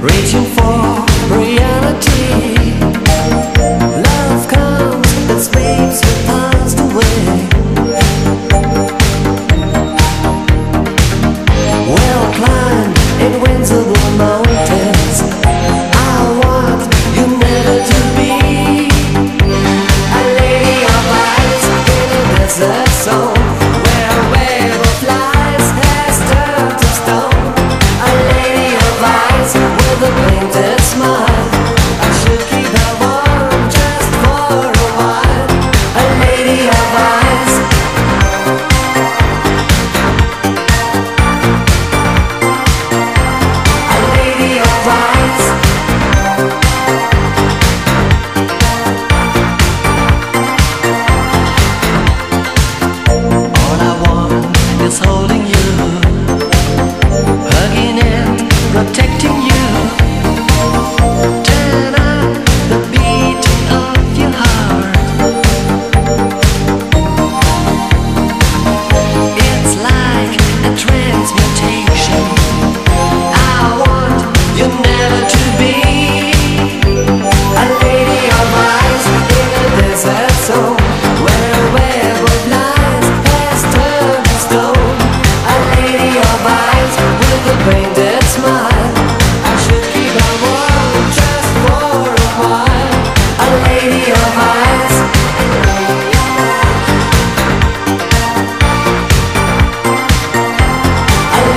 reaching for reality. Love comes and sleeps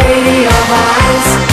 lady of eyes